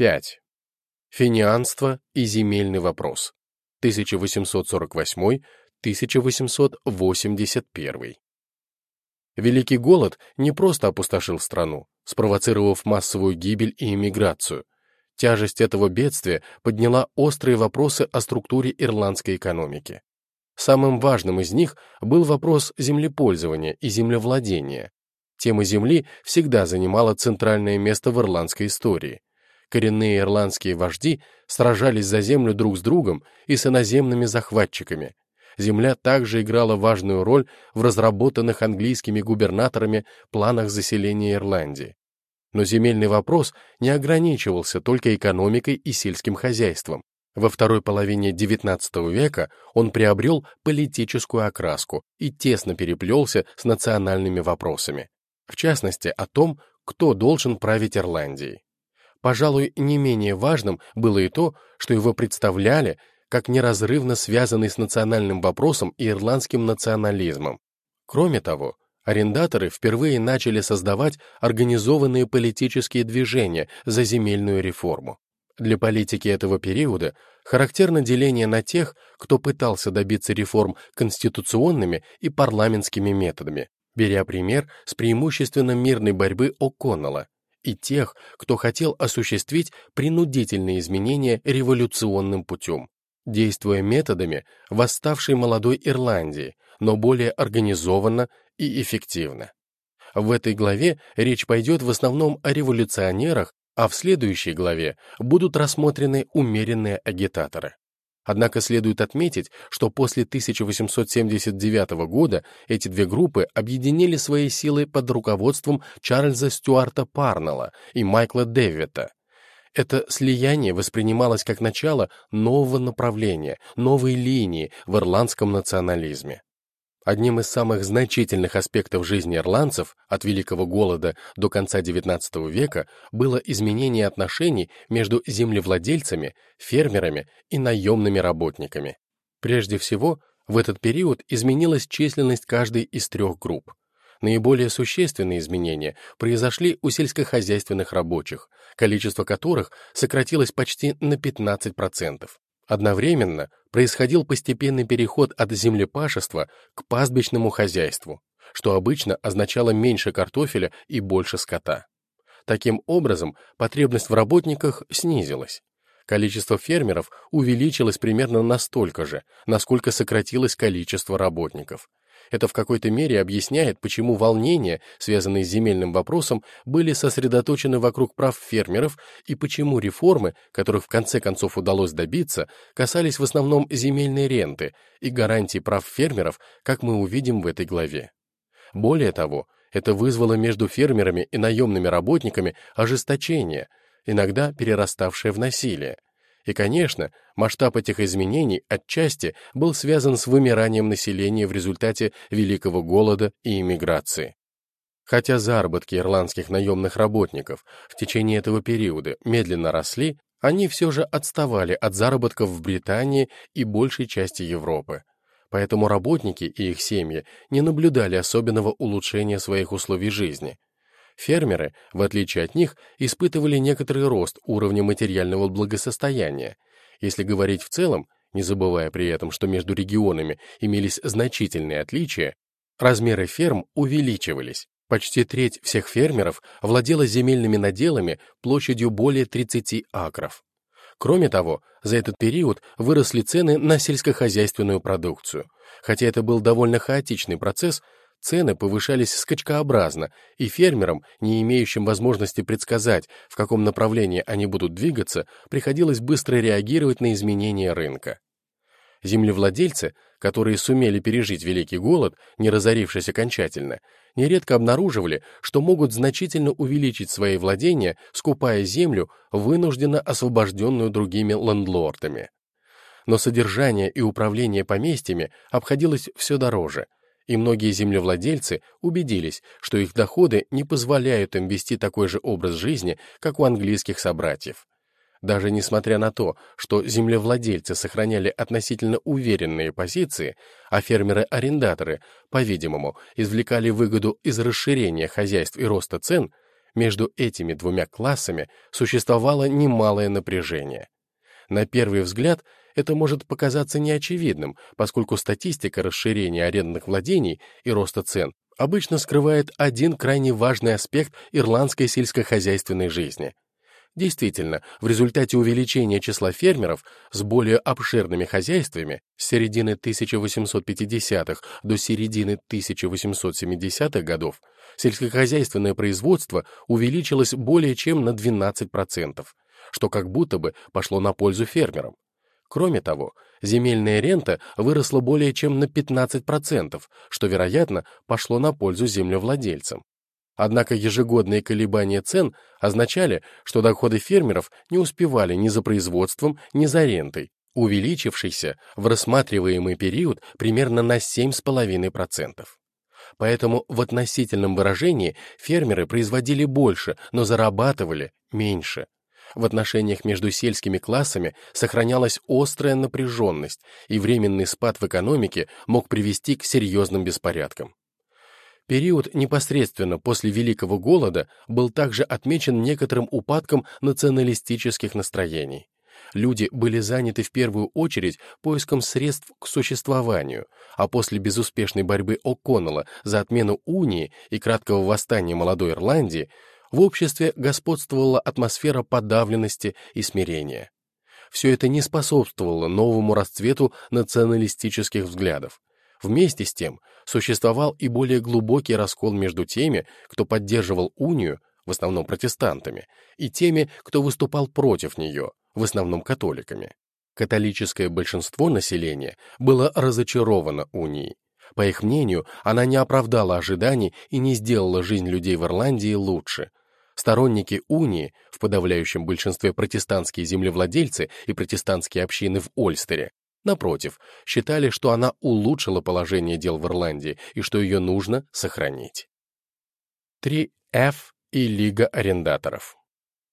5. Финианство и земельный вопрос. 1848-1881. Великий голод не просто опустошил страну, спровоцировав массовую гибель и эмиграцию. Тяжесть этого бедствия подняла острые вопросы о структуре ирландской экономики. Самым важным из них был вопрос землепользования и землевладения. Тема земли всегда занимала центральное место в ирландской истории. Коренные ирландские вожди сражались за землю друг с другом и с иноземными захватчиками. Земля также играла важную роль в разработанных английскими губернаторами планах заселения Ирландии. Но земельный вопрос не ограничивался только экономикой и сельским хозяйством. Во второй половине XIX века он приобрел политическую окраску и тесно переплелся с национальными вопросами. В частности, о том, кто должен править Ирландией. Пожалуй, не менее важным было и то, что его представляли как неразрывно связанный с национальным вопросом и ирландским национализмом. Кроме того, арендаторы впервые начали создавать организованные политические движения за земельную реформу. Для политики этого периода характерно деление на тех, кто пытался добиться реформ конституционными и парламентскими методами, беря пример с преимущественно мирной борьбы О'Коннелла, и тех, кто хотел осуществить принудительные изменения революционным путем, действуя методами восставшей молодой Ирландии, но более организованно и эффективно. В этой главе речь пойдет в основном о революционерах а в следующей главе будут рассмотрены умеренные агитаторы. Однако следует отметить, что после 1879 года эти две группы объединили свои силы под руководством Чарльза Стюарта Парнелла и Майкла Дэвита. Это слияние воспринималось как начало нового направления, новой линии в ирландском национализме. Одним из самых значительных аспектов жизни ирландцев от Великого Голода до конца XIX века было изменение отношений между землевладельцами, фермерами и наемными работниками. Прежде всего, в этот период изменилась численность каждой из трех групп. Наиболее существенные изменения произошли у сельскохозяйственных рабочих, количество которых сократилось почти на 15%. Одновременно происходил постепенный переход от землепашества к пастбищному хозяйству, что обычно означало меньше картофеля и больше скота. Таким образом, потребность в работниках снизилась. Количество фермеров увеличилось примерно настолько же, насколько сократилось количество работников. Это в какой-то мере объясняет, почему волнения, связанные с земельным вопросом, были сосредоточены вокруг прав фермеров и почему реформы, которых в конце концов удалось добиться, касались в основном земельной ренты и гарантий прав фермеров, как мы увидим в этой главе. Более того, это вызвало между фермерами и наемными работниками ожесточение, иногда перераставшее в насилие. И, конечно, масштаб этих изменений отчасти был связан с вымиранием населения в результате Великого голода и иммиграции. Хотя заработки ирландских наемных работников в течение этого периода медленно росли, они все же отставали от заработков в Британии и большей части Европы. Поэтому работники и их семьи не наблюдали особенного улучшения своих условий жизни – Фермеры, в отличие от них, испытывали некоторый рост уровня материального благосостояния. Если говорить в целом, не забывая при этом, что между регионами имелись значительные отличия, размеры ферм увеличивались. Почти треть всех фермеров владела земельными наделами площадью более 30 акров. Кроме того, за этот период выросли цены на сельскохозяйственную продукцию. Хотя это был довольно хаотичный процесс, Цены повышались скачкообразно, и фермерам, не имеющим возможности предсказать, в каком направлении они будут двигаться, приходилось быстро реагировать на изменения рынка. Землевладельцы, которые сумели пережить Великий голод, не разорившись окончательно, нередко обнаруживали, что могут значительно увеличить свои владения, скупая землю, вынужденно освобожденную другими лендлордами. Но содержание и управление поместьями обходилось все дороже – и многие землевладельцы убедились, что их доходы не позволяют им вести такой же образ жизни, как у английских собратьев. Даже несмотря на то, что землевладельцы сохраняли относительно уверенные позиции, а фермеры-арендаторы, по-видимому, извлекали выгоду из расширения хозяйств и роста цен, Между этими двумя классами существовало немалое напряжение. На первый взгляд это может показаться неочевидным, поскольку статистика расширения арендных владений и роста цен обычно скрывает один крайне важный аспект ирландской сельскохозяйственной жизни — Действительно, в результате увеличения числа фермеров с более обширными хозяйствами с середины 1850-х до середины 1870-х годов сельскохозяйственное производство увеличилось более чем на 12%, что как будто бы пошло на пользу фермерам. Кроме того, земельная рента выросла более чем на 15%, что, вероятно, пошло на пользу землевладельцам. Однако ежегодные колебания цен означали, что доходы фермеров не успевали ни за производством, ни за рентой, увеличившейся в рассматриваемый период примерно на 7,5%. Поэтому в относительном выражении фермеры производили больше, но зарабатывали меньше. В отношениях между сельскими классами сохранялась острая напряженность, и временный спад в экономике мог привести к серьезным беспорядкам. Период непосредственно после Великого Голода был также отмечен некоторым упадком националистических настроений. Люди были заняты в первую очередь поиском средств к существованию, а после безуспешной борьбы О'Коннелла за отмену унии и краткого восстания молодой Ирландии в обществе господствовала атмосфера подавленности и смирения. Все это не способствовало новому расцвету националистических взглядов. Вместе с тем, существовал и более глубокий раскол между теми, кто поддерживал унию, в основном протестантами, и теми, кто выступал против нее, в основном католиками. Католическое большинство населения было разочаровано унией. По их мнению, она не оправдала ожиданий и не сделала жизнь людей в Ирландии лучше. Сторонники унии, в подавляющем большинстве протестантские землевладельцы и протестантские общины в Ольстере, Напротив, считали, что она улучшила положение дел в Ирландии и что ее нужно сохранить. 3F и Лига арендаторов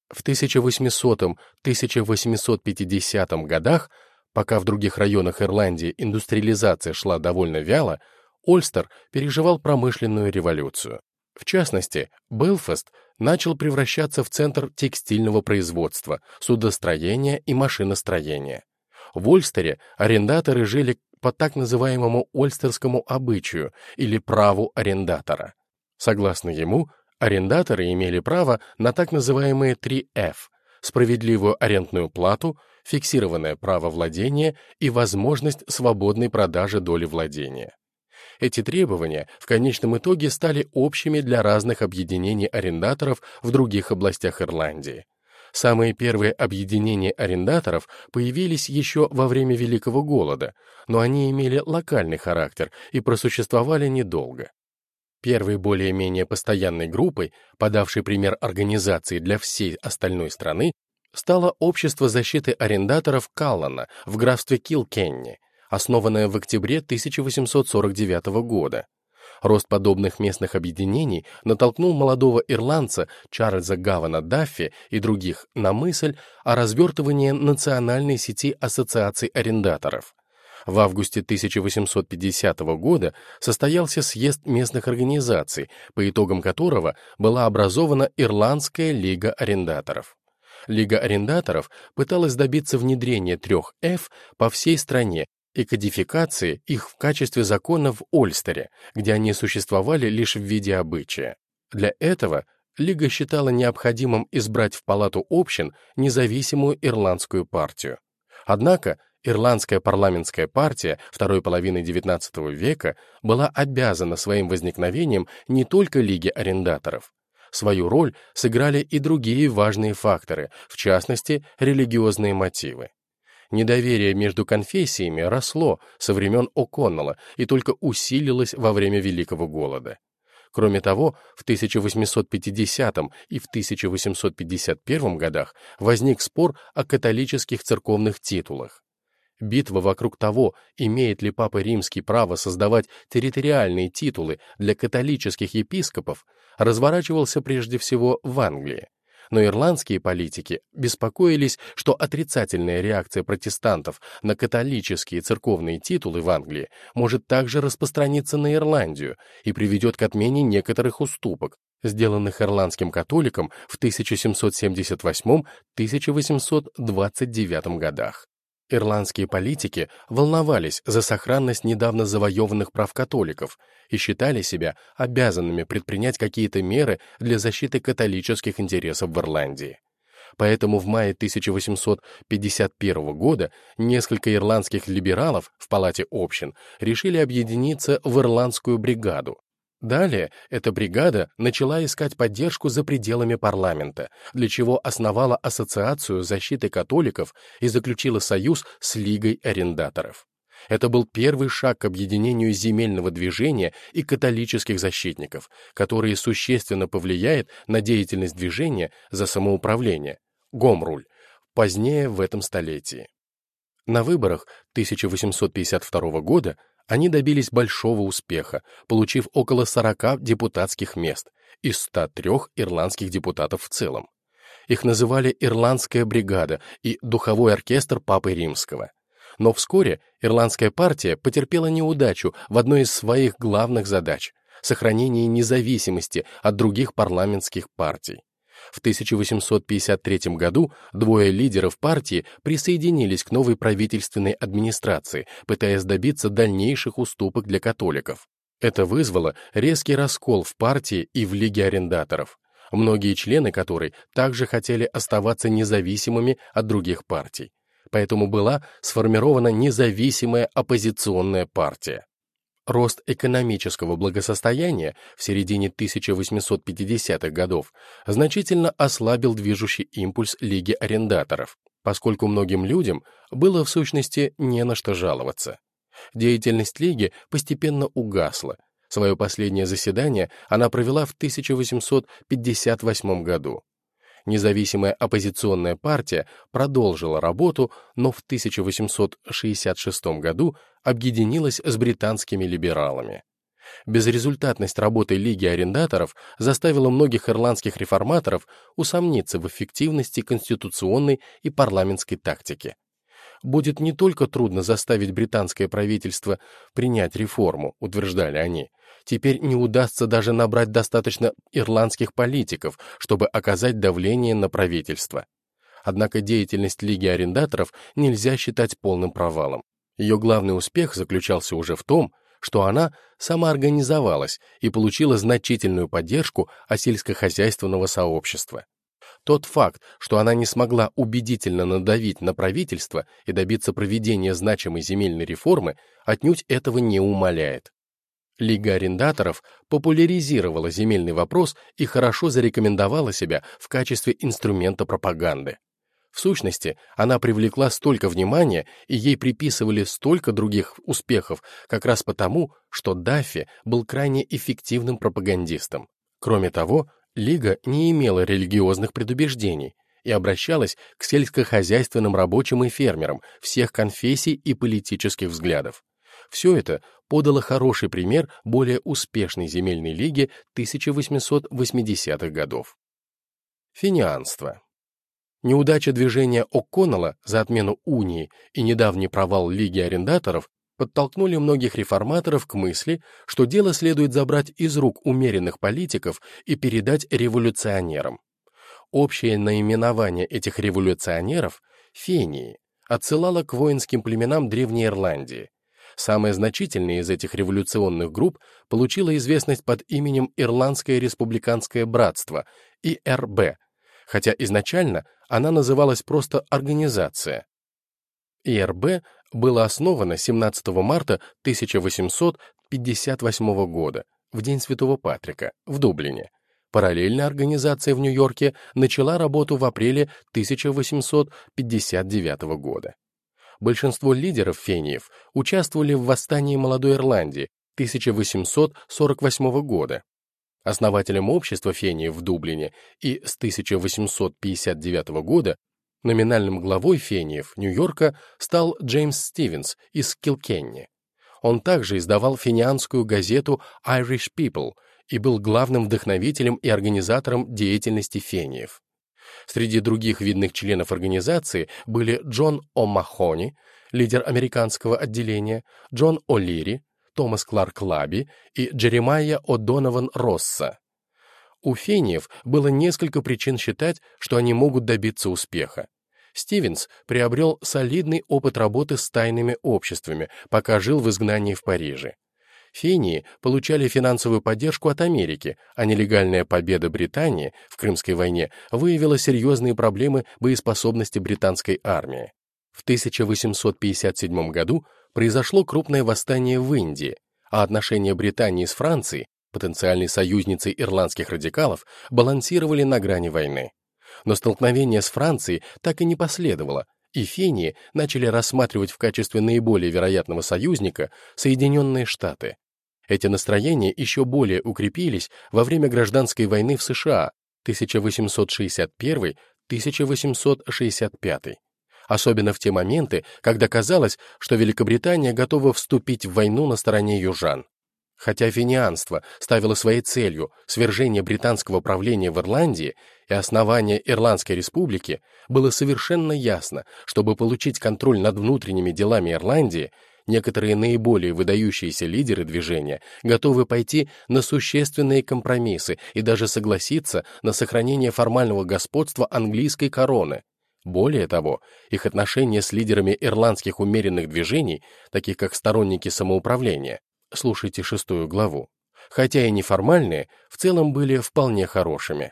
В 1800-1850 годах, пока в других районах Ирландии индустриализация шла довольно вяло, Ольстер переживал промышленную революцию. В частности, Белфаст начал превращаться в центр текстильного производства, судостроения и машиностроения. В Ольстере арендаторы жили по так называемому ольстерскому обычаю или праву арендатора. Согласно ему, арендаторы имели право на так называемые 3F – справедливую арендную плату, фиксированное право владения и возможность свободной продажи доли владения. Эти требования в конечном итоге стали общими для разных объединений арендаторов в других областях Ирландии. Самые первые объединения арендаторов появились еще во время Великого Голода, но они имели локальный характер и просуществовали недолго. Первой более-менее постоянной группой, подавшей пример организации для всей остальной страны, стало Общество защиты арендаторов Каллана в графстве Килкенни, основанное в октябре 1849 года. Рост подобных местных объединений натолкнул молодого ирландца Чарльза Гавана Даффи и других на мысль о развертывании национальной сети ассоциаций арендаторов. В августе 1850 года состоялся съезд местных организаций, по итогам которого была образована Ирландская лига арендаторов. Лига арендаторов пыталась добиться внедрения трех F по всей стране и кодификации их в качестве закона в Ольстере, где они существовали лишь в виде обычая. Для этого Лига считала необходимым избрать в палату общин независимую ирландскую партию. Однако Ирландская парламентская партия второй половины XIX века была обязана своим возникновением не только Лиге арендаторов. Свою роль сыграли и другие важные факторы, в частности, религиозные мотивы. Недоверие между конфессиями росло со времен О'Коннелла и только усилилось во время Великого Голода. Кроме того, в 1850 и в 1851 годах возник спор о католических церковных титулах. Битва вокруг того, имеет ли Папа Римский право создавать территориальные титулы для католических епископов, разворачивался прежде всего в Англии но ирландские политики беспокоились, что отрицательная реакция протестантов на католические церковные титулы в Англии может также распространиться на Ирландию и приведет к отмене некоторых уступок, сделанных ирландским католиком в 1778-1829 годах. Ирландские политики волновались за сохранность недавно завоеванных прав католиков и считали себя обязанными предпринять какие-то меры для защиты католических интересов в Ирландии. Поэтому в мае 1851 года несколько ирландских либералов в Палате общин решили объединиться в Ирландскую бригаду, Далее эта бригада начала искать поддержку за пределами парламента, для чего основала Ассоциацию защиты католиков и заключила союз с Лигой арендаторов. Это был первый шаг к объединению земельного движения и католических защитников, который существенно повлияет на деятельность движения за самоуправление, Гомруль, позднее в этом столетии. На выборах 1852 года они добились большого успеха, получив около 40 депутатских мест из 103 ирландских депутатов в целом. Их называли «Ирландская бригада» и «Духовой оркестр Папы Римского». Но вскоре ирландская партия потерпела неудачу в одной из своих главных задач — сохранении независимости от других парламентских партий. В 1853 году двое лидеров партии присоединились к новой правительственной администрации, пытаясь добиться дальнейших уступок для католиков. Это вызвало резкий раскол в партии и в Лиге арендаторов, многие члены которой также хотели оставаться независимыми от других партий. Поэтому была сформирована независимая оппозиционная партия. Рост экономического благосостояния в середине 1850-х годов значительно ослабил движущий импульс Лиги арендаторов, поскольку многим людям было в сущности не на что жаловаться. Деятельность Лиги постепенно угасла. Свое последнее заседание она провела в 1858 году. Независимая оппозиционная партия продолжила работу, но в 1866 году объединилась с британскими либералами. Безрезультатность работы Лиги арендаторов заставила многих ирландских реформаторов усомниться в эффективности конституционной и парламентской тактики. Будет не только трудно заставить британское правительство принять реформу, утверждали они, теперь не удастся даже набрать достаточно ирландских политиков, чтобы оказать давление на правительство. Однако деятельность Лиги арендаторов нельзя считать полным провалом. Ее главный успех заключался уже в том, что она самоорганизовалась и получила значительную поддержку от сельскохозяйственного сообщества. Тот факт, что она не смогла убедительно надавить на правительство и добиться проведения значимой земельной реформы, отнюдь этого не умаляет. Лига арендаторов популяризировала земельный вопрос и хорошо зарекомендовала себя в качестве инструмента пропаганды. В сущности, она привлекла столько внимания, и ей приписывали столько других успехов, как раз потому, что Даффи был крайне эффективным пропагандистом. Кроме того, Лига не имела религиозных предубеждений и обращалась к сельскохозяйственным рабочим и фермерам всех конфессий и политических взглядов. Все это подало хороший пример более успешной земельной лиги 1880-х годов. Финианство. Неудача движения О'Коннелла за отмену унии и недавний провал Лиги арендаторов подтолкнули многих реформаторов к мысли, что дело следует забрать из рук умеренных политиков и передать революционерам. Общее наименование этих революционеров — фении, отсылало к воинским племенам Древней Ирландии, Самая значительная из этих революционных групп получила известность под именем Ирландское республиканское братство, ИРБ, хотя изначально она называлась просто «Организация». ИРБ было основано 17 марта 1858 года, в День Святого Патрика, в Дублине. Параллельно организация в Нью-Йорке начала работу в апреле 1859 года большинство лидеров фениев участвовали в восстании Молодой Ирландии 1848 года. Основателем общества фениев в Дублине и с 1859 года номинальным главой фениев Нью-Йорка стал Джеймс Стивенс из Килкенни. Он также издавал фенианскую газету Irish People и был главным вдохновителем и организатором деятельности фениев. Среди других видных членов организации были Джон О'Махони, лидер американского отделения, Джон О'Лири, Томас Кларк Лаби и Джеремайя О'Донован Росса. У фениев было несколько причин считать, что они могут добиться успеха. Стивенс приобрел солидный опыт работы с тайными обществами, пока жил в изгнании в Париже. Фении получали финансовую поддержку от Америки, а нелегальная победа Британии в Крымской войне выявила серьезные проблемы боеспособности британской армии. В 1857 году произошло крупное восстание в Индии, а отношения Британии с Францией, потенциальной союзницей ирландских радикалов, балансировали на грани войны. Но столкновение с Францией так и не последовало, и Фении начали рассматривать в качестве наиболее вероятного союзника Соединенные Штаты. Эти настроения еще более укрепились во время гражданской войны в США 1861-1865, особенно в те моменты, когда казалось, что Великобритания готова вступить в войну на стороне южан. Хотя финианство ставило своей целью свержение британского правления в Ирландии и основание Ирландской республики, было совершенно ясно, чтобы получить контроль над внутренними делами Ирландии, некоторые наиболее выдающиеся лидеры движения готовы пойти на существенные компромиссы и даже согласиться на сохранение формального господства английской короны. Более того, их отношения с лидерами ирландских умеренных движений, таких как сторонники самоуправления, слушайте шестую главу, хотя и неформальные, в целом были вполне хорошими.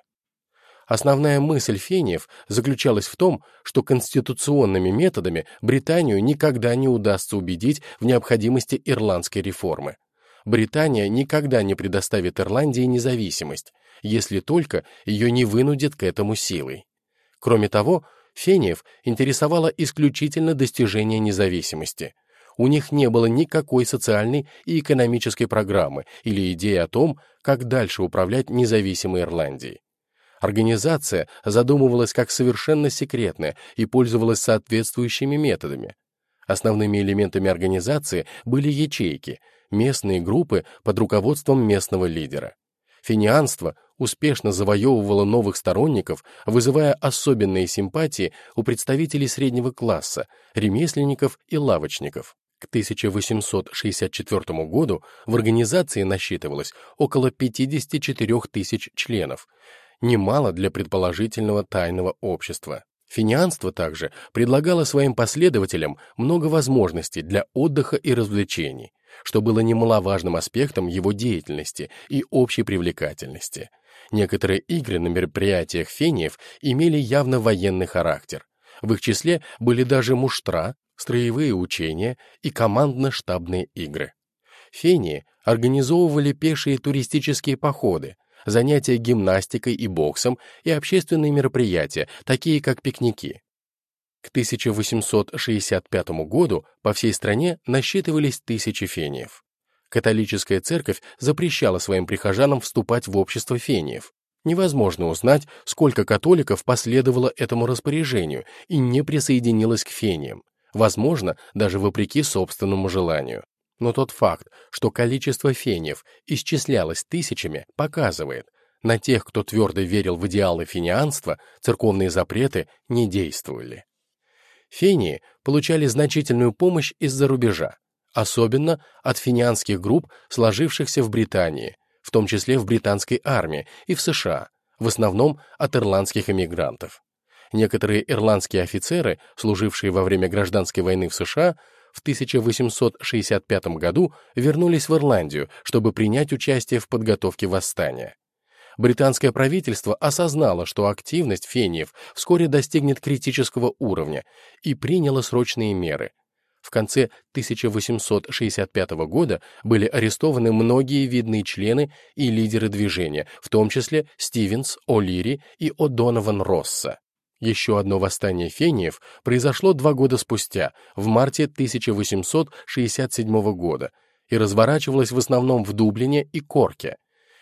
Основная мысль фениев заключалась в том, что конституционными методами Британию никогда не удастся убедить в необходимости ирландской реформы. Британия никогда не предоставит Ирландии независимость, если только ее не вынудит к этому силой. Кроме того, фениев интересовало исключительно достижение независимости. У них не было никакой социальной и экономической программы или идеи о том, как дальше управлять независимой Ирландией. Организация задумывалась как совершенно секретная и пользовалась соответствующими методами. Основными элементами организации были ячейки, местные группы под руководством местного лидера. Финианство успешно завоевывало новых сторонников, вызывая особенные симпатии у представителей среднего класса, ремесленников и лавочников. К 1864 году в организации насчитывалось около 54 тысяч членов, немало для предположительного тайного общества. Финианство также предлагало своим последователям много возможностей для отдыха и развлечений, что было немаловажным аспектом его деятельности и общей привлекательности. Некоторые игры на мероприятиях фениев имели явно военный характер. В их числе были даже муштра, строевые учения и командно-штабные игры. Фении организовывали пешие туристические походы, занятия гимнастикой и боксом и общественные мероприятия, такие как пикники. К 1865 году по всей стране насчитывались тысячи фениев. Католическая церковь запрещала своим прихожанам вступать в общество фениев. Невозможно узнать, сколько католиков последовало этому распоряжению и не присоединилось к фениям, возможно, даже вопреки собственному желанию. Но тот факт, что количество фениев исчислялось тысячами, показывает, на тех, кто твердо верил в идеалы финианства, церковные запреты не действовали. Фении получали значительную помощь из-за рубежа, особенно от финианских групп, сложившихся в Британии, в том числе в британской армии и в США, в основном от ирландских эмигрантов. Некоторые ирландские офицеры, служившие во время гражданской войны в США, в 1865 году вернулись в Ирландию, чтобы принять участие в подготовке восстания. Британское правительство осознало, что активность фениев вскоре достигнет критического уровня и приняло срочные меры. В конце 1865 года были арестованы многие видные члены и лидеры движения, в том числе Стивенс, О'Лири и О'Донован Росса. Еще одно восстание фениев произошло два года спустя, в марте 1867 года, и разворачивалось в основном в Дублине и Корке.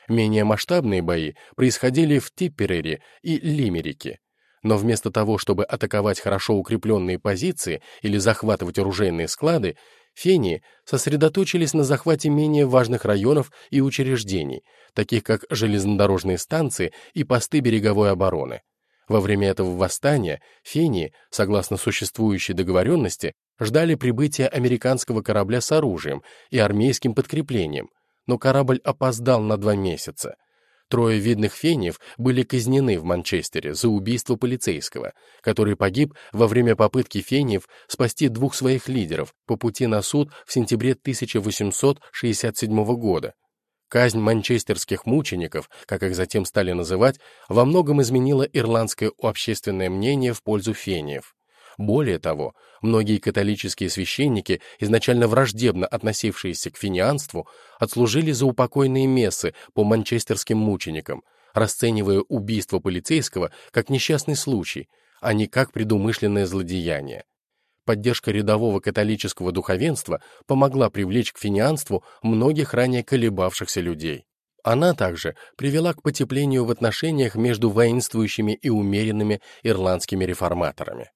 Менее масштабные бои происходили в Типперере и Лимерике. Но вместо того, чтобы атаковать хорошо укрепленные позиции или захватывать оружейные склады, фении сосредоточились на захвате менее важных районов и учреждений, таких как железнодорожные станции и посты береговой обороны. Во время этого восстания фении, согласно существующей договоренности, ждали прибытия американского корабля с оружием и армейским подкреплением, но корабль опоздал на два месяца. Трое видных фениев были казнены в Манчестере за убийство полицейского, который погиб во время попытки фениев спасти двух своих лидеров по пути на суд в сентябре 1867 года. Казнь манчестерских мучеников, как их затем стали называть, во многом изменила ирландское общественное мнение в пользу фениев. Более того, многие католические священники, изначально враждебно относившиеся к финианству, отслужили за упокойные мессы по манчестерским мученикам, расценивая убийство полицейского как несчастный случай, а не как предумышленное злодеяние. Поддержка рядового католического духовенства помогла привлечь к финианству многих ранее колебавшихся людей. Она также привела к потеплению в отношениях между воинствующими и умеренными ирландскими реформаторами.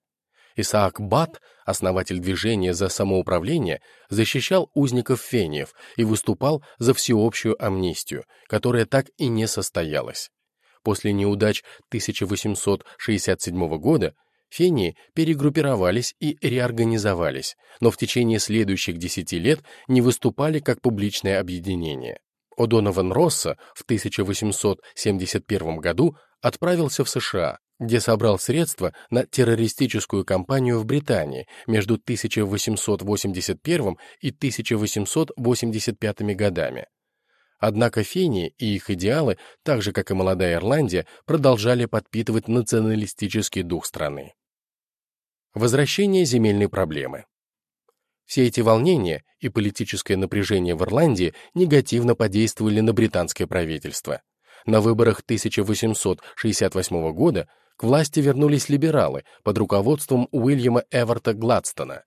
Исаак Бат, основатель движения за самоуправление, защищал узников фениев и выступал за всеобщую амнистию, которая так и не состоялась. После неудач 1867 года фении перегруппировались и реорганизовались, но в течение следующих десяти лет не выступали как публичное объединение. О'Донован Росса в 1871 году отправился в США, где собрал средства на террористическую кампанию в Британии между 1881 и 1885 годами. Однако фении и их идеалы, так же как и молодая Ирландия, продолжали подпитывать националистический дух страны. Возвращение земельной проблемы. Все эти волнения и политическое напряжение в Ирландии негативно подействовали на британское правительство. На выборах 1868 года к власти вернулись либералы под руководством Уильяма Эверта Гладстона.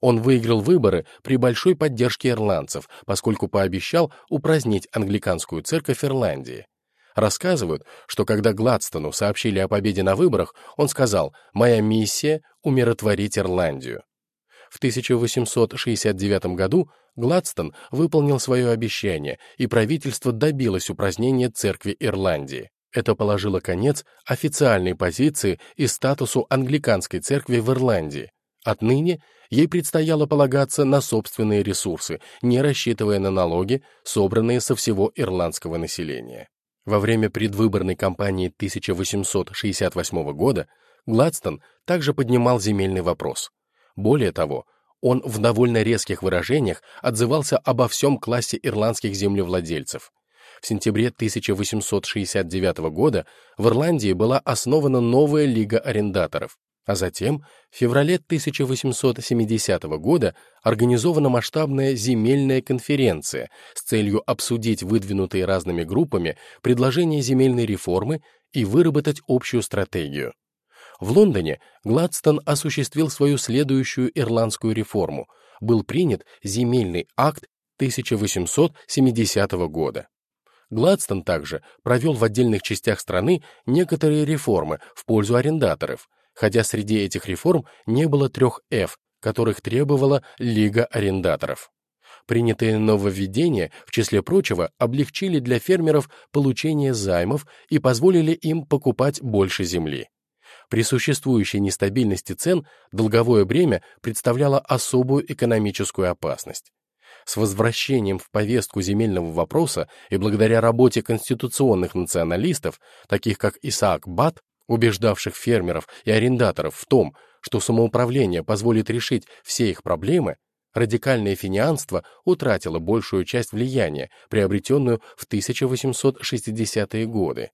Он выиграл выборы при большой поддержке ирландцев, поскольку пообещал упразднить англиканскую церковь Ирландии. Рассказывают, что когда Гладстону сообщили о победе на выборах, он сказал «Моя миссия — умиротворить Ирландию». В 1869 году Гладстон выполнил свое обещание, и правительство добилось упразднения церкви Ирландии. Это положило конец официальной позиции и статусу англиканской церкви в Ирландии. Отныне ей предстояло полагаться на собственные ресурсы, не рассчитывая на налоги, собранные со всего ирландского населения. Во время предвыборной кампании 1868 года Гладстон также поднимал земельный вопрос. Более того, он в довольно резких выражениях отзывался обо всем классе ирландских землевладельцев – в сентябре 1869 года в Ирландии была основана новая лига арендаторов, а затем в феврале 1870 года организована масштабная земельная конференция с целью обсудить выдвинутые разными группами предложения земельной реформы и выработать общую стратегию. В Лондоне Гладстон осуществил свою следующую ирландскую реформу. Был принят земельный акт 1870 года. Гладстон также провел в отдельных частях страны некоторые реформы в пользу арендаторов, хотя среди этих реформ не было трех F, которых требовала Лига арендаторов. Принятые нововведения, в числе прочего, облегчили для фермеров получение займов и позволили им покупать больше земли. При существующей нестабильности цен долговое бремя представляло особую экономическую опасность. С возвращением в повестку земельного вопроса и благодаря работе конституционных националистов, таких как Исаак Бат, убеждавших фермеров и арендаторов в том, что самоуправление позволит решить все их проблемы, радикальное финианство утратило большую часть влияния, приобретенную в 1860-е годы.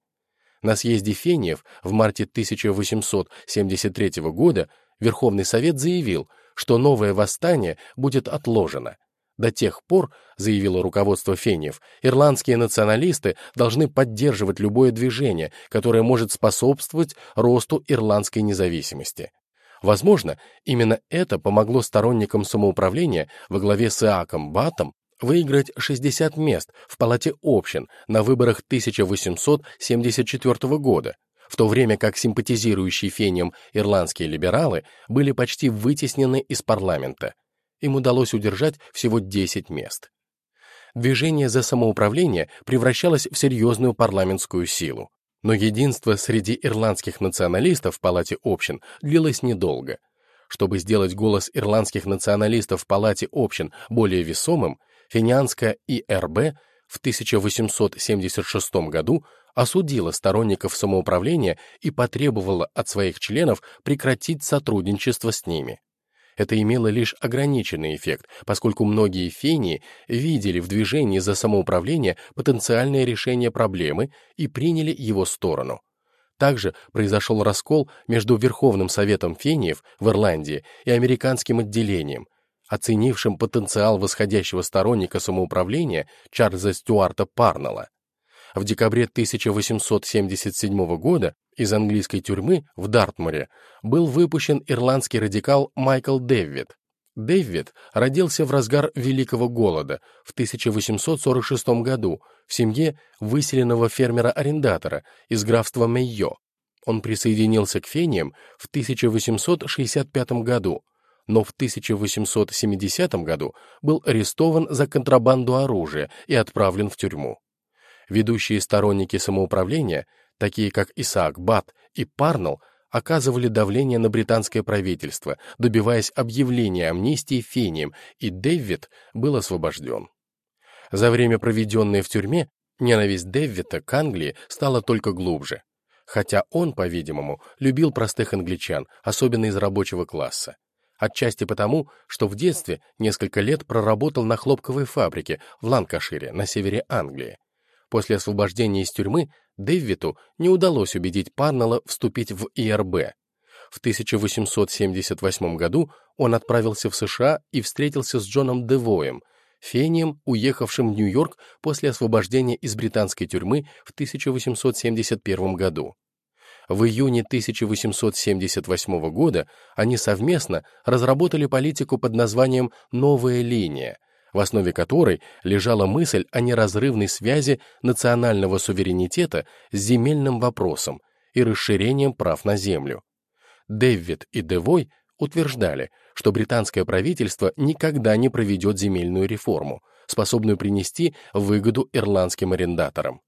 На съезде фениев в марте 1873 года Верховный Совет заявил, что новое восстание будет отложено, до тех пор, заявило руководство Фениев, ирландские националисты должны поддерживать любое движение, которое может способствовать росту ирландской независимости. Возможно, именно это помогло сторонникам самоуправления во главе с Иаком Батом выиграть 60 мест в Палате общин на выборах 1874 года, в то время как симпатизирующие фениям ирландские либералы были почти вытеснены из парламента им удалось удержать всего 10 мест. Движение за самоуправление превращалось в серьезную парламентскую силу. Но единство среди ирландских националистов в Палате общин длилось недолго. Чтобы сделать голос ирландских националистов в Палате общин более весомым, финианская ИРБ в 1876 году осудила сторонников самоуправления и потребовала от своих членов прекратить сотрудничество с ними. Это имело лишь ограниченный эффект, поскольку многие фении видели в движении за самоуправление потенциальное решение проблемы и приняли его сторону. Также произошел раскол между Верховным Советом Фениев в Ирландии и американским отделением, оценившим потенциал восходящего сторонника самоуправления Чарльза Стюарта Парнелла. В декабре 1877 года из английской тюрьмы в Дартмуре был выпущен ирландский радикал Майкл Дэвид. Дэвид родился в разгар Великого голода в 1846 году в семье выселенного фермера-арендатора из графства Мейо. Он присоединился к фениям в 1865 году, но в 1870 году был арестован за контрабанду оружия и отправлен в тюрьму. Ведущие сторонники самоуправления, такие как Исаак Бат и Парнелл, оказывали давление на британское правительство, добиваясь объявления амнистии фением, и Дэвид был освобожден. За время, проведенное в тюрьме, ненависть Дэвида к Англии стала только глубже, хотя он, по-видимому, любил простых англичан, особенно из рабочего класса. Отчасти потому, что в детстве несколько лет проработал на хлопковой фабрике в Ланкашире на севере Англии. После освобождения из тюрьмы Дэвиту не удалось убедить Парнелла вступить в ИРБ. В 1878 году он отправился в США и встретился с Джоном Девоем, фением, уехавшим в Нью-Йорк после освобождения из британской тюрьмы в 1871 году. В июне 1878 года они совместно разработали политику под названием «Новая линия», в основе которой лежала мысль о неразрывной связи национального суверенитета с земельным вопросом и расширением прав на землю. Дэвид и Девой утверждали, что британское правительство никогда не проведет земельную реформу, способную принести выгоду ирландским арендаторам.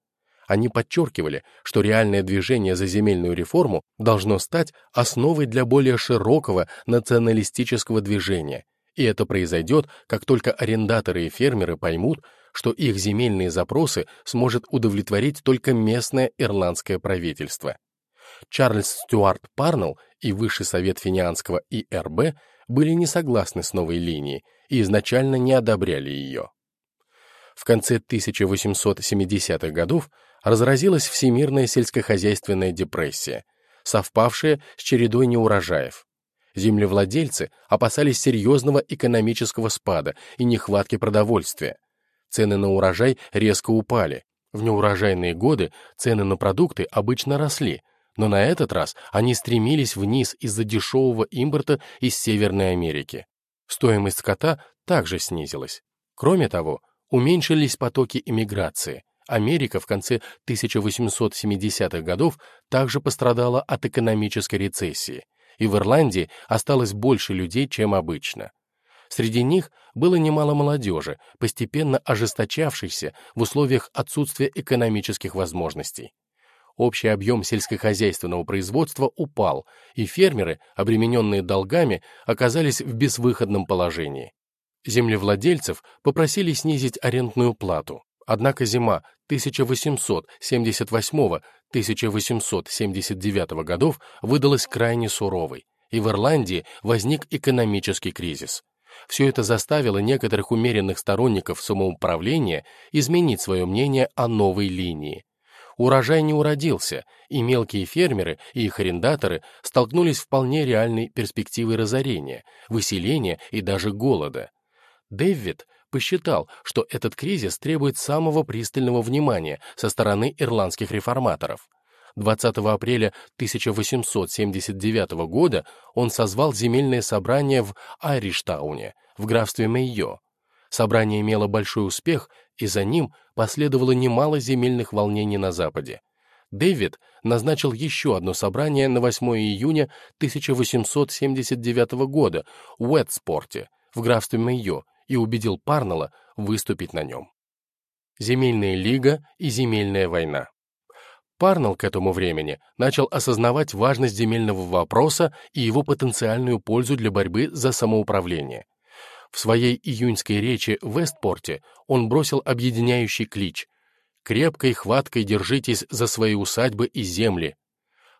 Они подчеркивали, что реальное движение за земельную реформу должно стать основой для более широкого националистического движения, и это произойдет, как только арендаторы и фермеры поймут, что их земельные запросы сможет удовлетворить только местное ирландское правительство. Чарльз Стюарт Парнелл и Высший совет финианского ИРБ были не согласны с новой линией и изначально не одобряли ее. В конце 1870-х годов разразилась Всемирная сельскохозяйственная депрессия, совпавшая с чередой неурожаев. Землевладельцы опасались серьезного экономического спада и нехватки продовольствия. Цены на урожай резко упали. В неурожайные годы цены на продукты обычно росли, но на этот раз они стремились вниз из-за дешевого импорта из Северной Америки. Стоимость скота также снизилась. Кроме того, уменьшились потоки иммиграции. Америка в конце 1870-х годов также пострадала от экономической рецессии и в Ирландии осталось больше людей, чем обычно. Среди них было немало молодежи, постепенно ожесточавшейся в условиях отсутствия экономических возможностей. Общий объем сельскохозяйственного производства упал, и фермеры, обремененные долгами, оказались в безвыходном положении. Землевладельцев попросили снизить арендную плату. Однако зима 1878-1879 годов выдалась крайне суровой, и в Ирландии возник экономический кризис. Все это заставило некоторых умеренных сторонников самоуправления изменить свое мнение о новой линии. Урожай не уродился, и мелкие фермеры и их арендаторы столкнулись с вполне реальной перспективой разорения, выселения и даже голода. Дэвид посчитал, что этот кризис требует самого пристального внимания со стороны ирландских реформаторов. 20 апреля 1879 года он созвал земельное собрание в Айриштауне, в графстве Мейо. Собрание имело большой успех, и за ним последовало немало земельных волнений на Западе. Дэвид назначил еще одно собрание на 8 июня 1879 года в Уэтспорте, в графстве Мейо, и убедил Парнелла выступить на нем. Земельная лига и земельная война. Парнелл к этому времени начал осознавать важность земельного вопроса и его потенциальную пользу для борьбы за самоуправление. В своей июньской речи в Вестпорте он бросил объединяющий клич крепкой хваткой держитесь за свои усадьбы и земли.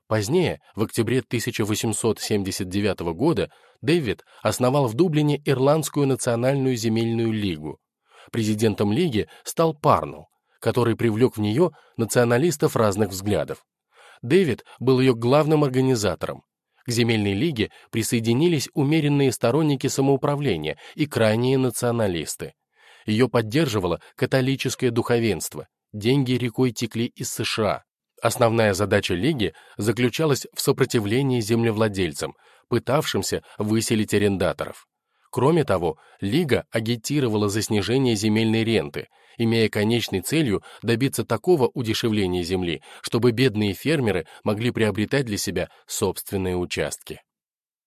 Позднее, в октябре 1879 года, Дэвид основал в Дублине Ирландскую национальную земельную лигу. Президентом лиги стал Парнелл, который привлек в нее националистов разных взглядов. Дэвид был ее главным организатором. К земельной лиге присоединились умеренные сторонники самоуправления и крайние националисты. Ее поддерживало католическое духовенство. Деньги рекой текли из США. Основная задача лиги заключалась в сопротивлении землевладельцам, пытавшимся выселить арендаторов. Кроме того, Лига агитировала за снижение земельной ренты, имея конечной целью добиться такого удешевления земли, чтобы бедные фермеры могли приобретать для себя собственные участки.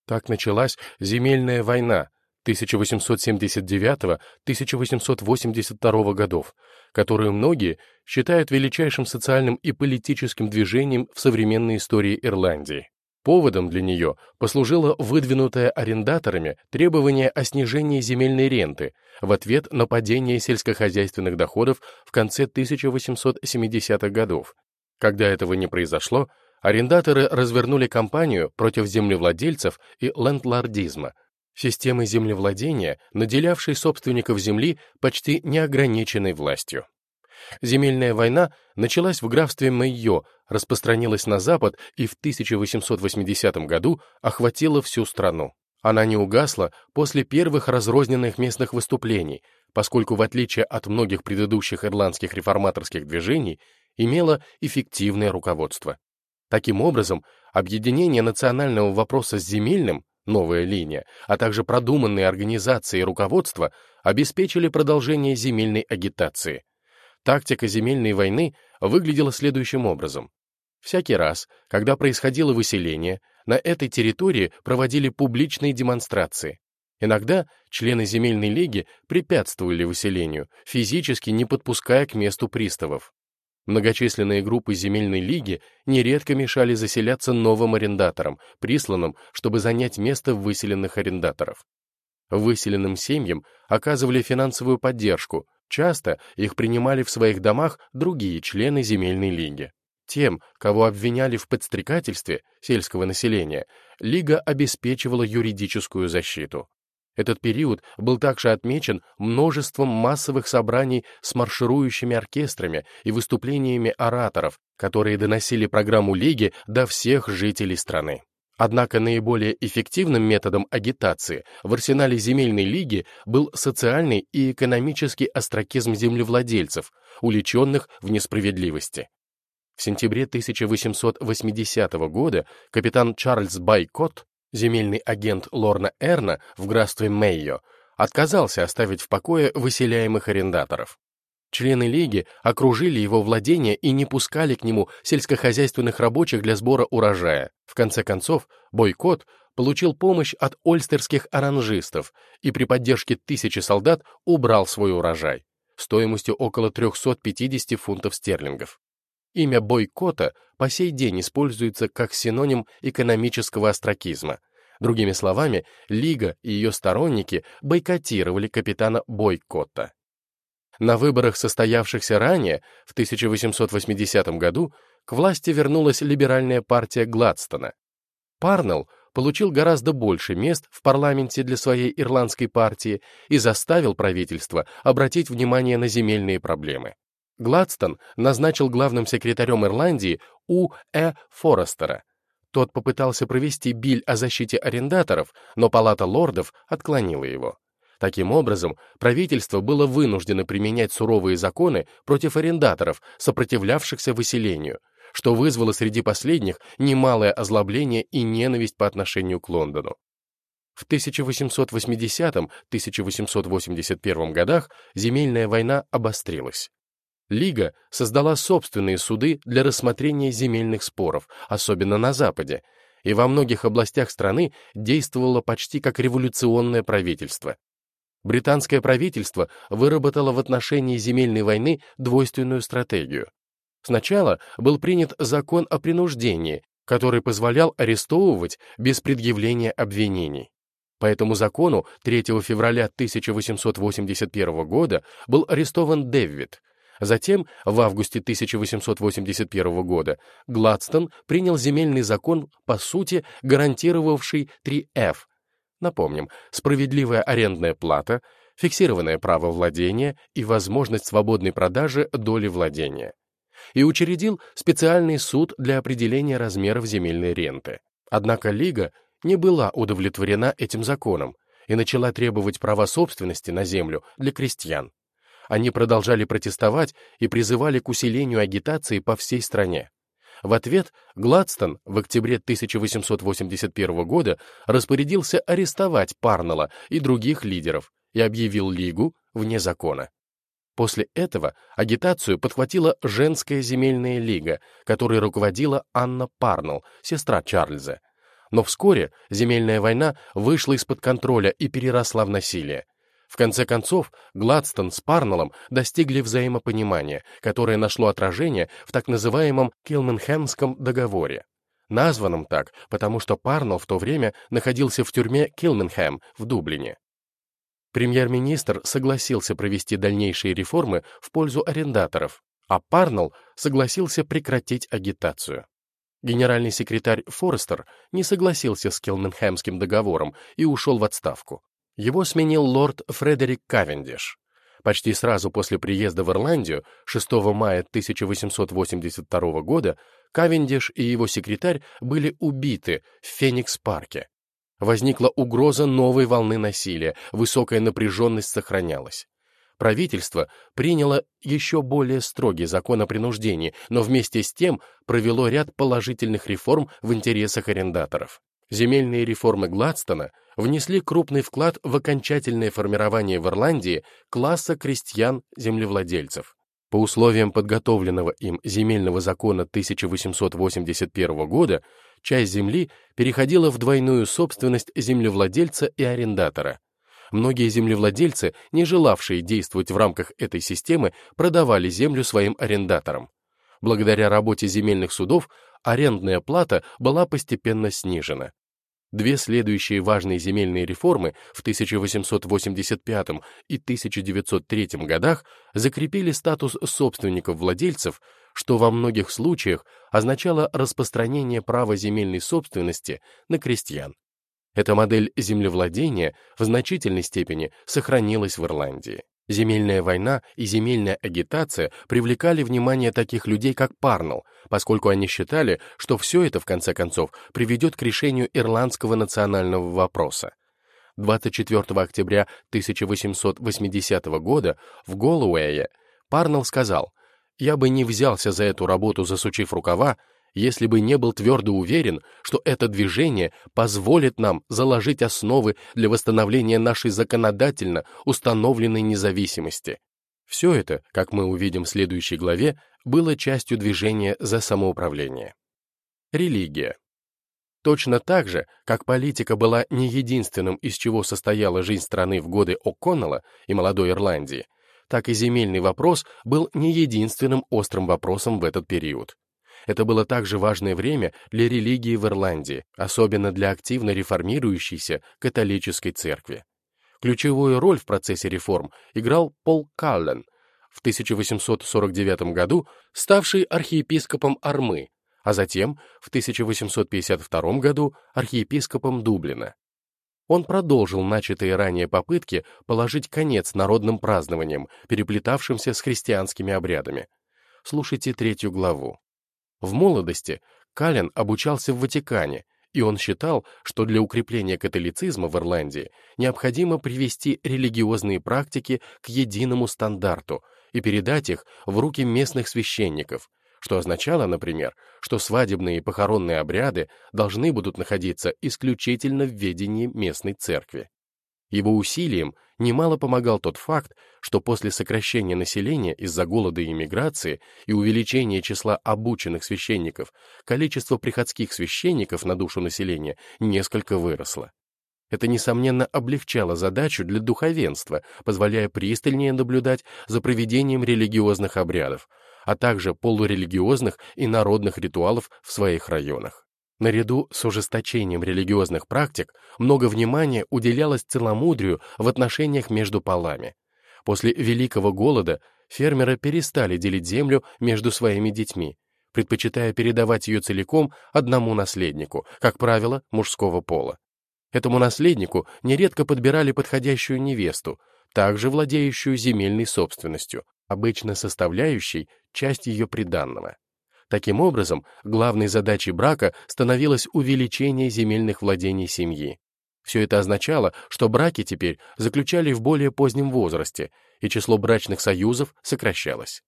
Так началась земельная война 1879-1882 годов, которую многие считают величайшим социальным и политическим движением в современной истории Ирландии. Поводом для нее послужило выдвинутое арендаторами требование о снижении земельной ренты в ответ на падение сельскохозяйственных доходов в конце 1870-х годов. Когда этого не произошло, арендаторы развернули кампанию против землевладельцев и лендлордизма, системы землевладения, наделявшей собственников земли почти неограниченной властью. Земельная война началась в графстве Мэйо, распространилась на запад и в 1880 году охватила всю страну. Она не угасла после первых разрозненных местных выступлений, поскольку, в отличие от многих предыдущих ирландских реформаторских движений, имела эффективное руководство. Таким образом, объединение национального вопроса с земельным, новая линия, а также продуманные организации и руководство обеспечили продолжение земельной агитации. Тактика земельной войны выглядела следующим образом. Всякий раз, когда происходило выселение, на этой территории проводили публичные демонстрации. Иногда члены земельной лиги препятствовали выселению, физически не подпуская к месту приставов. Многочисленные группы земельной лиги нередко мешали заселяться новым арендаторам, присланным, чтобы занять место выселенных арендаторов. Выселенным семьям оказывали финансовую поддержку, Часто их принимали в своих домах другие члены земельной лиги. Тем, кого обвиняли в подстрекательстве сельского населения, лига обеспечивала юридическую защиту. Этот период был также отмечен множеством массовых собраний с марширующими оркестрами и выступлениями ораторов, которые доносили программу Лиги до всех жителей страны. Однако наиболее эффективным методом агитации в арсенале земельной лиги был социальный и экономический остракизм землевладельцев, уличенных в несправедливости. В сентябре 1880 года капитан Чарльз Байкот, земельный агент Лорна Эрна в графстве Мейо, отказался оставить в покое выселяемых арендаторов. Члены лиги окружили его владения и не пускали к нему сельскохозяйственных рабочих для сбора урожая. В конце концов, бойкот получил помощь от ольстерских оранжистов и при поддержке тысячи солдат убрал свой урожай стоимостью около 350 фунтов стерлингов. Имя бойкота по сей день используется как синоним экономического остракизма. Другими словами, Лига и ее сторонники бойкотировали капитана Бойкота. На выборах, состоявшихся ранее, в 1880 году, к власти вернулась либеральная партия Гладстона. Парнелл получил гораздо больше мест в парламенте для своей ирландской партии и заставил правительство обратить внимание на земельные проблемы. Гладстон назначил главным секретарем Ирландии У. Э. Форестера. Тот попытался провести биль о защите арендаторов, но Палата лордов отклонила его. Таким образом, правительство было вынуждено применять суровые законы против арендаторов, сопротивлявшихся выселению, что вызвало среди последних немалое озлобление и ненависть по отношению к Лондону. В 1880-1881 годах земельная война обострилась. Лига создала собственные суды для рассмотрения земельных споров, особенно на Западе, и во многих областях страны действовало почти как революционное правительство британское правительство выработало в отношении земельной войны двойственную стратегию. Сначала был принят закон о принуждении, который позволял арестовывать без предъявления обвинений. По этому закону 3 февраля 1881 года был арестован Дэвид. Затем, в августе 1881 года, Гладстон принял земельный закон, по сути, гарантировавший 3F. Напомним, справедливая арендная плата, фиксированное право владения и возможность свободной продажи доли владения. И учредил специальный суд для определения размеров земельной ренты. Однако Лига не была удовлетворена этим законом и начала требовать права собственности на землю для крестьян. Они продолжали протестовать и призывали к усилению агитации по всей стране. В ответ Гладстон в октябре 1881 года распорядился арестовать Парнелла и других лидеров и объявил Лигу вне закона. После этого агитацию подхватила женская земельная лига, которой руководила Анна Парнелл, сестра Чарльза. Но вскоре земельная война вышла из-под контроля и переросла в насилие. В конце концов, Гладстон с Парнеллом достигли взаимопонимания, которое нашло отражение в так называемом Килменхэмском договоре. Названном так, потому что Парнелл в то время находился в тюрьме Килменхэм в Дублине. Премьер-министр согласился провести дальнейшие реформы в пользу арендаторов, а Парнелл согласился прекратить агитацию. Генеральный секретарь Форестер не согласился с Килменхэмским договором и ушел в отставку. Его сменил лорд Фредерик Кавендиш. Почти сразу после приезда в Ирландию, 6 мая 1882 года, Кавендиш и его секретарь были убиты в Феникс-парке. Возникла угроза новой волны насилия, высокая напряженность сохранялась. Правительство приняло еще более строгий закон о принуждении, но вместе с тем провело ряд положительных реформ в интересах арендаторов. Земельные реформы Гладстона внесли крупный вклад в окончательное формирование в Ирландии класса крестьян-землевладельцев. По условиям подготовленного им земельного закона 1881 года, часть земли переходила в двойную собственность землевладельца и арендатора. Многие землевладельцы, не желавшие действовать в рамках этой системы, продавали землю своим арендаторам. Благодаря работе земельных судов арендная плата была постепенно снижена. Две следующие важные земельные реформы в 1885 и 1903 годах закрепили статус собственников-владельцев, что во многих случаях означало распространение права земельной собственности на крестьян. Эта модель землевладения в значительной степени сохранилась в Ирландии. Земельная война и земельная агитация привлекали внимание таких людей, как Парнелл, поскольку они считали, что все это, в конце концов, приведет к решению ирландского национального вопроса. 24 октября 1880 года в Голуэе Парнелл сказал, «Я бы не взялся за эту работу, засучив рукава, если бы не был твердо уверен, что это движение позволит нам заложить основы для восстановления нашей законодательно установленной независимости. Все это, как мы увидим в следующей главе, было частью движения за самоуправление. Религия. Точно так же, как политика была не единственным, из чего состояла жизнь страны в годы О'Коннелла и молодой Ирландии, так и земельный вопрос был не единственным острым вопросом в этот период. Это было также важное время для религии в Ирландии, особенно для активно реформирующейся католической церкви. Ключевую роль в процессе реформ играл Пол Каллен, в 1849 году ставший архиепископом Армы, а затем в 1852 году архиепископом Дублина. Он продолжил начатые ранее попытки положить конец народным празднованиям, переплетавшимся с христианскими обрядами. Слушайте третью главу. В молодости Кален обучался в Ватикане, и он считал, что для укрепления католицизма в Ирландии необходимо привести религиозные практики к единому стандарту и передать их в руки местных священников, что означало, например, что свадебные и похоронные обряды должны будут находиться исключительно в ведении местной церкви. Его усилием немало помогал тот факт, что после сокращения населения из-за голода и иммиграции и увеличения числа обученных священников, количество приходских священников на душу населения несколько выросло. Это, несомненно, облегчало задачу для духовенства, позволяя пристальнее наблюдать за проведением религиозных обрядов, а также полурелигиозных и народных ритуалов в своих районах. Наряду с ужесточением религиозных практик много внимания уделялось целомудрию в отношениях между полами. После Великого Голода фермеры перестали делить землю между своими детьми, предпочитая передавать ее целиком одному наследнику, как правило, мужского пола. Этому наследнику нередко подбирали подходящую невесту, также владеющую земельной собственностью, обычно составляющей часть ее приданного. Таким образом, главной задачей брака становилось увеличение земельных владений семьи. Все это означало, что браки теперь заключали в более позднем возрасте, и число брачных союзов сокращалось.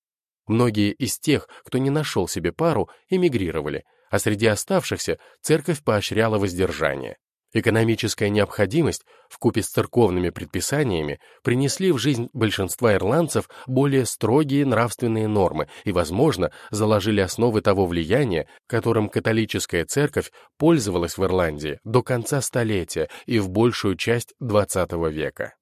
Многие из тех, кто не нашел себе пару, эмигрировали, а среди оставшихся церковь поощряла воздержание. Экономическая необходимость вкупе с церковными предписаниями принесли в жизнь большинства ирландцев более строгие нравственные нормы и, возможно, заложили основы того влияния, которым католическая церковь пользовалась в Ирландии до конца столетия и в большую часть XX века.